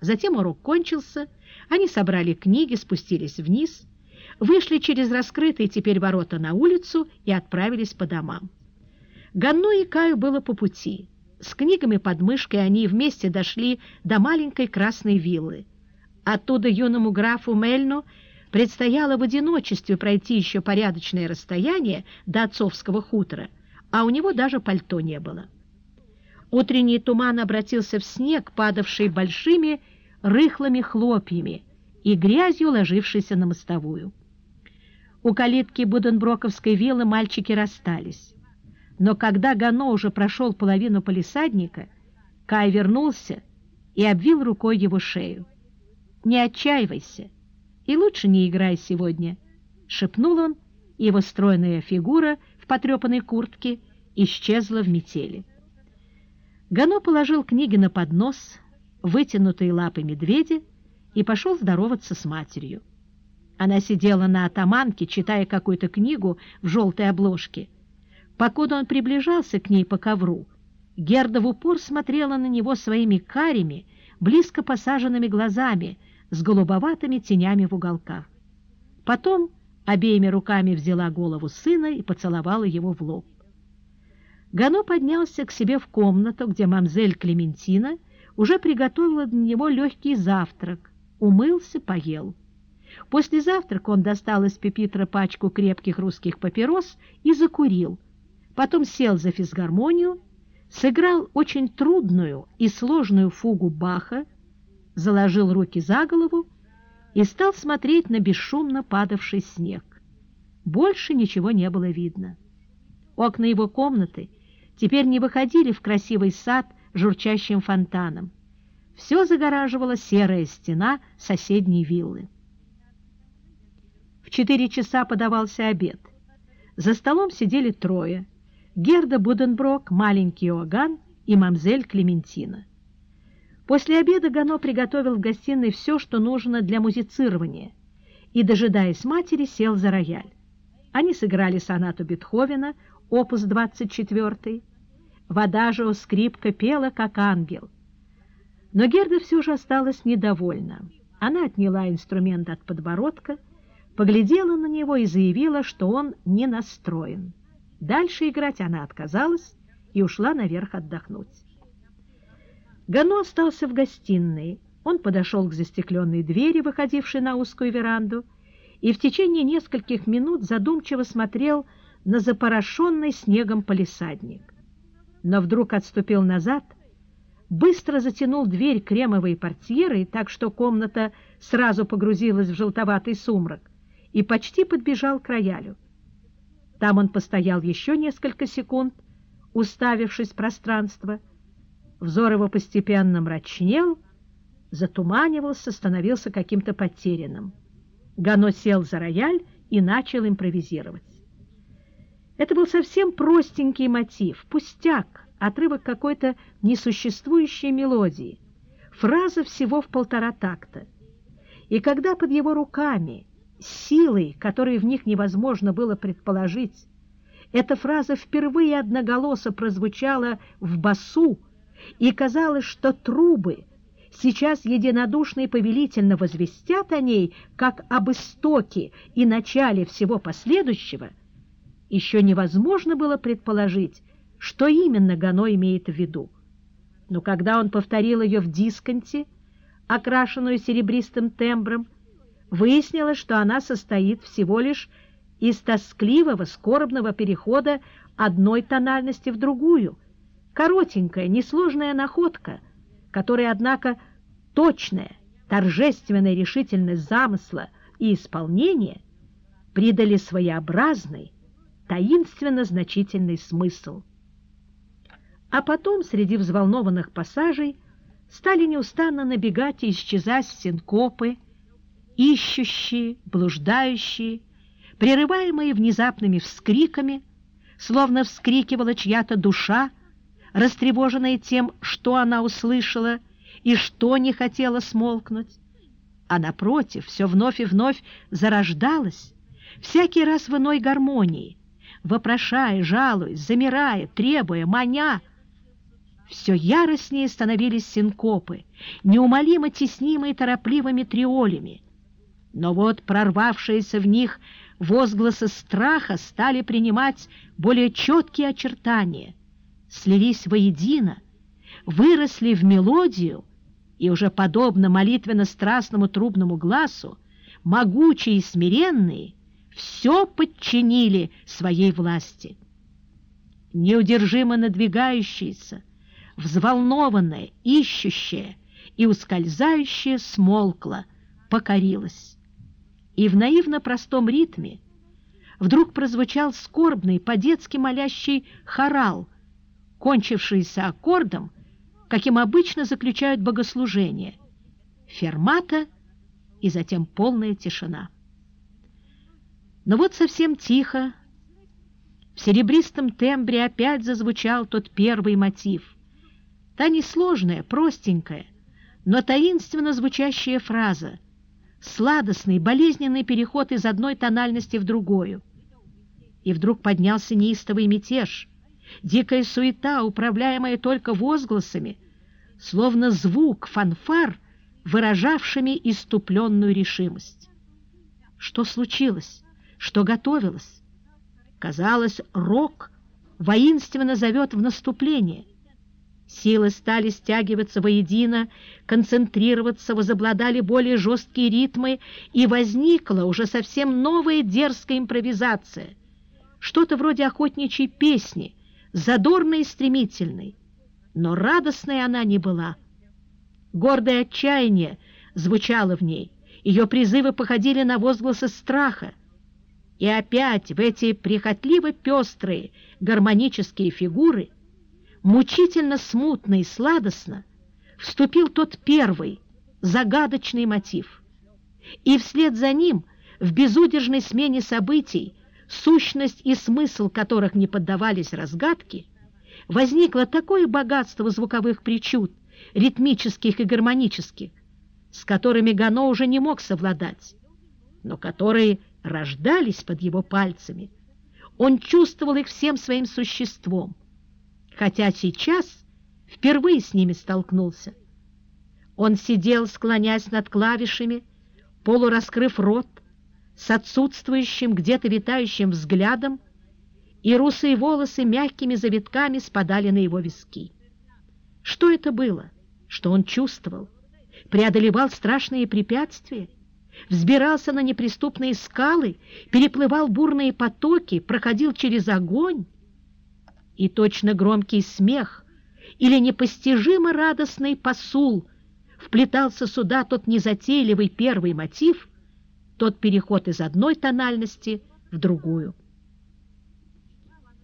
Затем урок кончился, они собрали книги, спустились вниз, вышли через раскрытые теперь ворота на улицу и отправились по домам. Ганну и Каю было по пути. С книгами под мышкой они вместе дошли до маленькой красной виллы. Оттуда юному графу Мельну предстояло в одиночестве пройти еще порядочное расстояние до отцовского хутора, а у него даже пальто не было. Утренний туман обратился в снег, падавший большими рыхлыми хлопьями и грязью, ложившейся на мостовую. У калитки Буденброковской виллы мальчики расстались. Но когда Гано уже прошел половину полисадника, Кай вернулся и обвил рукой его шею. «Не отчаивайся и лучше не играй сегодня», — шепнул он, и его стройная фигура в потрепанной куртке исчезла в метели. Гано положил книги на поднос, вытянутые лапы медведя, и пошел здороваться с матерью. Она сидела на атаманке, читая какую-то книгу в желтой обложке. Покуда он приближался к ней по ковру, Герда в упор смотрела на него своими карими, близко посаженными глазами, с голубоватыми тенями в уголках. Потом обеими руками взяла голову сына и поцеловала его в лоб. Гано поднялся к себе в комнату, где мамзель Клементина уже приготовила для него легкий завтрак, умылся, поел. После завтрака он достал из пепитра пачку крепких русских папирос и закурил. Потом сел за физгармонию, сыграл очень трудную и сложную фугу Баха, заложил руки за голову и стал смотреть на бесшумно падавший снег. Больше ничего не было видно. Окна его комнаты теперь не выходили в красивый сад журчащим фонтаном. Все загораживала серая стена соседней виллы. В четыре часа подавался обед. За столом сидели трое. Герда Буденброк, маленький Иоганн и мамзель Клементина. После обеда Гано приготовил в гостиной все, что нужно для музицирования, и, дожидаясь матери, сел за рояль. Они сыграли сонату Бетховена, опус 24 Вода же у скрипка пела, как ангел. Но Герда все же осталась недовольна. Она отняла инструмент от подбородка, поглядела на него и заявила, что он не настроен. Дальше играть она отказалась и ушла наверх отдохнуть. Гано остался в гостиной. Он подошел к застекленной двери, выходившей на узкую веранду, и в течение нескольких минут задумчиво смотрел на запорошенный снегом полисадник но вдруг отступил назад, быстро затянул дверь кремовой портьерой, так что комната сразу погрузилась в желтоватый сумрак, и почти подбежал к роялю. Там он постоял еще несколько секунд, уставившись в пространство. Взор его постепенно мрачнел, затуманивался, становился каким-то потерянным. Гано сел за рояль и начал импровизировать. Это был совсем простенький мотив, пустяк, отрывок какой-то несуществующей мелодии, фраза всего в полтора такта. И когда под его руками, силой, которой в них невозможно было предположить, эта фраза впервые одноголосо прозвучала в басу, и казалось, что трубы сейчас единодушно и повелительно возвестят о ней, как об истоке и начале всего последующего — еще невозможно было предположить, что именно Гано имеет в виду. Но когда он повторил ее в дисконте, окрашенную серебристым тембром, выяснилось, что она состоит всего лишь из тоскливого, скорбного перехода одной тональности в другую, коротенькая, несложная находка, которая, однако, точная, торжественная решительность замысла и исполнения придали своеобразный, таинственно значительный смысл. А потом среди взволнованных пассажей стали неустанно набегать и исчезать синкопы, ищущие, блуждающие, прерываемые внезапными вскриками, словно вскрикивала чья-то душа, растревоженная тем, что она услышала и что не хотела смолкнуть. А напротив, все вновь и вновь зарождалось, всякий раз в иной гармонии, вопрошая, жалуясь, замирая, требуя, маня. Все яростнее становились синкопы, неумолимо теснимые торопливыми триолями. Но вот прорвавшиеся в них возгласы страха стали принимать более четкие очертания, слились воедино, выросли в мелодию, и уже подобно молитвенно-страстному трубному глазу, могучие и смиренные все подчинили своей власти. Неудержимо надвигающаяся, взволнованная, ищущая и ускользающая смолкла, покорилась. И в наивно простом ритме вдруг прозвучал скорбный, по-детски молящий хорал, кончившийся аккордом, каким обычно заключают богослужение, фермата и затем полная тишина. Но вот совсем тихо, в серебристом тембре опять зазвучал тот первый мотив. Та несложная, простенькая, но таинственно звучащая фраза, сладостный, болезненный переход из одной тональности в другую. И вдруг поднялся неистовый мятеж, дикая суета, управляемая только возгласами, словно звук фанфар, выражавшими иступленную решимость. Что случилось? Что готовилось? Казалось, рок воинственно зовет в наступление. Силы стали стягиваться воедино, концентрироваться, возобладали более жесткие ритмы, и возникла уже совсем новая дерзкая импровизация. Что-то вроде охотничьей песни, задорной и стремительной. Но радостной она не была. Гордое отчаяние звучало в ней, ее призывы походили на возгласы страха. И опять в эти прихотливо пестрые гармонические фигуры, мучительно смутно и сладостно, вступил тот первый, загадочный мотив. И вслед за ним, в безудержной смене событий, сущность и смысл которых не поддавались разгадке, возникло такое богатство звуковых причуд, ритмических и гармонических, с которыми Гано уже не мог совладать, но которые рождались под его пальцами. Он чувствовал их всем своим существом, хотя сейчас впервые с ними столкнулся. Он сидел, склонясь над клавишами, полураскрыв рот, с отсутствующим, где-то витающим взглядом, и русые волосы мягкими завитками спадали на его виски. Что это было? Что он чувствовал? Преодолевал страшные препятствия? Взбирался на неприступные скалы, переплывал бурные потоки, проходил через огонь? И точно громкий смех или непостижимо радостный посул вплетался сюда тот незатейливый первый мотив, тот переход из одной тональности в другую.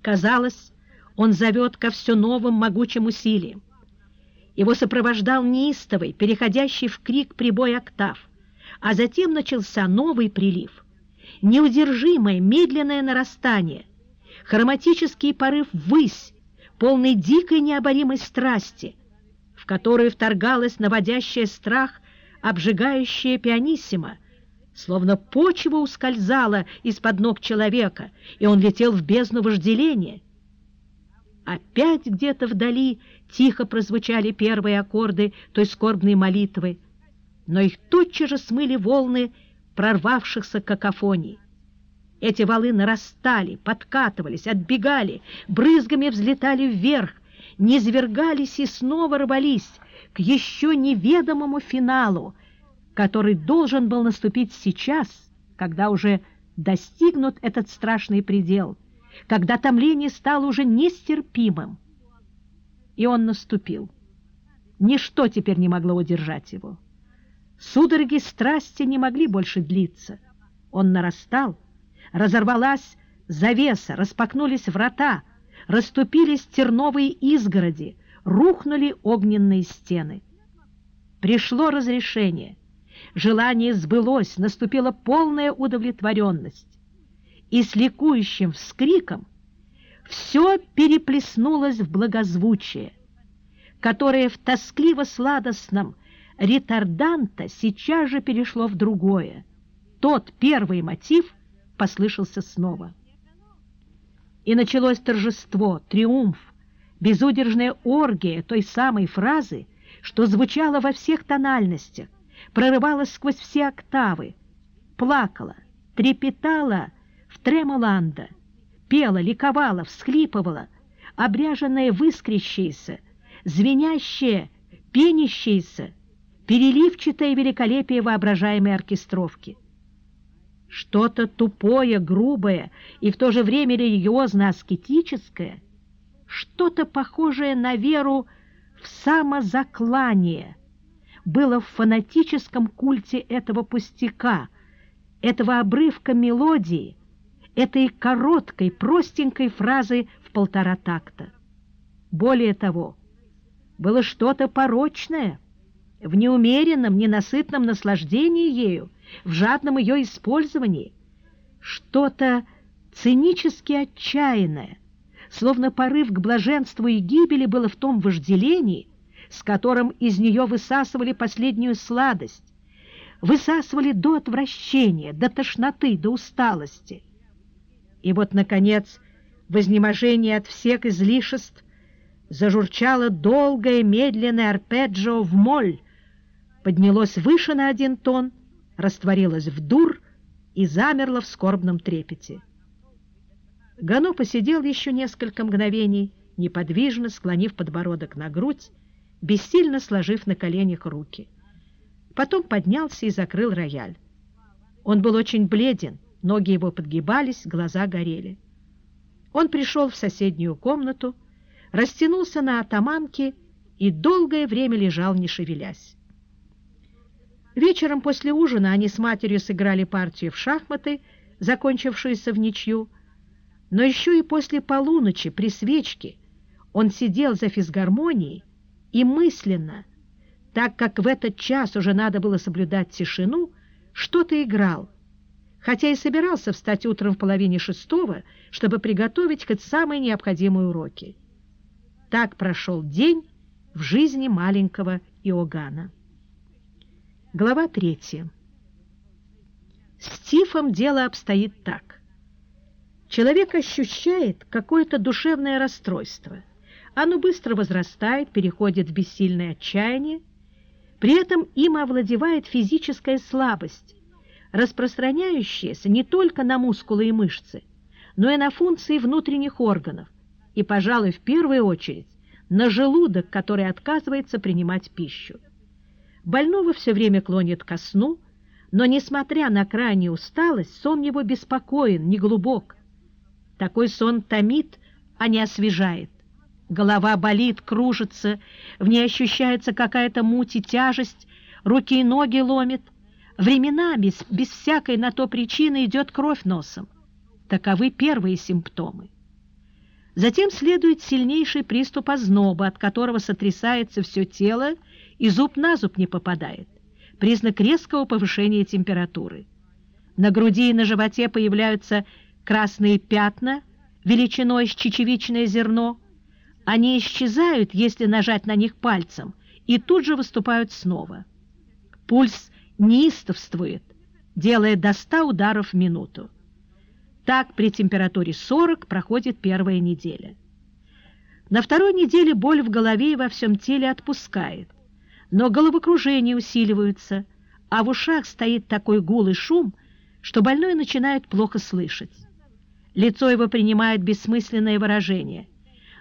Казалось, он зовет ко все новым могучим усилиям. Его сопровождал неистовый, переходящий в крик прибой октав, а затем начался новый прилив. Неудержимое, медленное нарастание, хроматический порыв ввысь, полный дикой необоримой страсти, в которую вторгалась наводящая страх обжигающая пианиссимо, словно почва ускользала из-под ног человека, и он летел в бездну вожделения. Опять где-то вдали тихо прозвучали первые аккорды той скорбной молитвы, но их тотчас же смыли волны прорвавшихся какофоний. Эти валы нарастали, подкатывались, отбегали, брызгами взлетали вверх, низвергались и снова рвались к еще неведомому финалу, который должен был наступить сейчас, когда уже достигнут этот страшный предел, когда томление стало уже нестерпимым. И он наступил. Ничто теперь не могло удержать его. Судороги страсти не могли больше длиться. Он нарастал, разорвалась завеса, распахнулись врата, расступились терновые изгороди, рухнули огненные стены. Пришло разрешение. Желание сбылось, наступила полная удовлетворенность. И с ликующим вскриком все переплеснулось в благозвучие, которое в тоскливо-сладостном ретарданта сейчас же перешло в другое. Тот первый мотив послышался снова. И началось торжество, триумф, безудержная оргия той самой фразы, что звучала во всех тональностях, прорывалась сквозь все октавы, плакала, трепетала в тремоланда, пела, ликовала, всхлипывала, обряженная в искрящееся, звенящее, пенящееся, переливчатое великолепие воображаемой оркестровки. Что-то тупое, грубое и в то же время религиозно-аскетическое, что-то похожее на веру в самозаклание было в фанатическом культе этого пустяка, этого обрывка мелодии, этой короткой, простенькой фразы в полтора такта. Более того, было что-то порочное в неумеренном, ненасытном наслаждении ею, в жадном ее использовании, что-то цинически отчаянное, словно порыв к блаженству и гибели было в том вожделении, с которым из нее высасывали последнюю сладость, высасывали до отвращения, до тошноты, до усталости. И вот, наконец, в изнеможении от всех излишеств зажурчало долгое медленное арпеджио в моль, поднялось выше на один тон, растворилось в дур и замерло в скорбном трепете. Гано посидел еще несколько мгновений, неподвижно склонив подбородок на грудь, бессильно сложив на коленях руки. Потом поднялся и закрыл рояль. Он был очень бледен, ноги его подгибались, глаза горели. Он пришел в соседнюю комнату, растянулся на атаманке и долгое время лежал, не шевелясь. Вечером после ужина они с матерью сыграли партию в шахматы, закончившуюся в ничью, но еще и после полуночи при свечке он сидел за физгармонией и мысленно, так как в этот час уже надо было соблюдать тишину, что-то играл, хотя и собирался встать утром в половине шестого, чтобы приготовить хоть самые необходимые уроки. Так прошел день в жизни маленького Иоганна. Глава третья. С Тифом дело обстоит так. Человек ощущает какое-то душевное расстройство. Оно быстро возрастает, переходит в бессильное отчаяние, при этом им овладевает физическая слабость, распространяющаяся не только на мускулы и мышцы, но и на функции внутренних органов, и, пожалуй, в первую очередь на желудок, который отказывается принимать пищу. Больного все время клонит ко сну, но, несмотря на крайнюю усталость, сон его беспокоен, неглубок. Такой сон томит, а не освежает. Голова болит, кружится, в ней ощущается какая-то муть и тяжесть, руки и ноги ломит. Временами, без всякой на то причины, идет кровь носом. Таковы первые симптомы. Затем следует сильнейший приступ озноба, от которого сотрясается все тело и зуб на зуб не попадает. Признак резкого повышения температуры. На груди и на животе появляются красные пятна величиной с чечевичное зерно. Они исчезают, если нажать на них пальцем, и тут же выступают снова. Пульс неистовствует, делая до 100 ударов в минуту. Так при температуре 40 проходит первая неделя. На второй неделе боль в голове и во всем теле отпускает, но головокружения усиливаются, а в ушах стоит такой гул и шум, что больной начинает плохо слышать. Лицо его принимает бессмысленное выражение.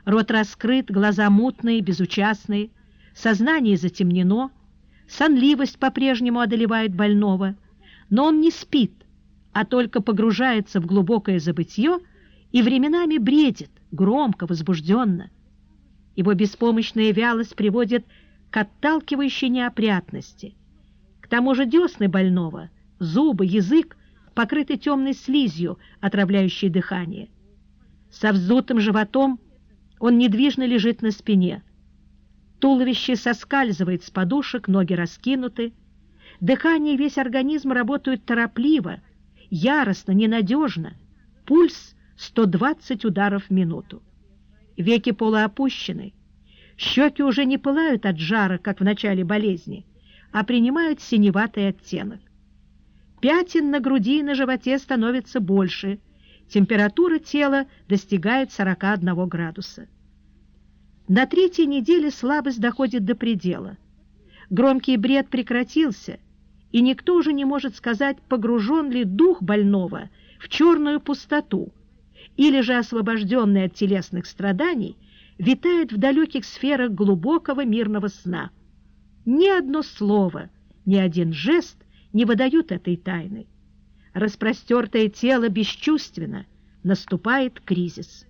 Рот раскрыт, глаза мутные, безучастные, сознание затемнено, сонливость по-прежнему одолевает больного, но он не спит, а только погружается в глубокое забытье и временами бредит, громко, возбужденно. Его беспомощная вялость приводит к отталкивающей неопрятности. К тому же десны больного, зубы, язык покрыты темной слизью, отравляющей дыхание. Со вздутым животом он недвижно лежит на спине. Туловище соскальзывает с подушек, ноги раскинуты. Дыхание и весь организм работают торопливо, яростно, ненадежно. Пульс 120 ударов в минуту. Веки полуопущены. Щеки уже не пылают от жара, как в начале болезни, а принимают синеватый оттенок. Пятен на груди и на животе становится больше. Температура тела достигает 41 градуса. На третьей неделе слабость доходит до предела. Громкий бред прекратился, и никто уже не может сказать, погружен ли дух больного в черную пустоту, или же освобожденный от телесных страданий витает в далеких сферах глубокого мирного сна. Ни одно слово, ни один жест не выдают этой тайны. Распростертое тело бесчувственно, наступает кризис.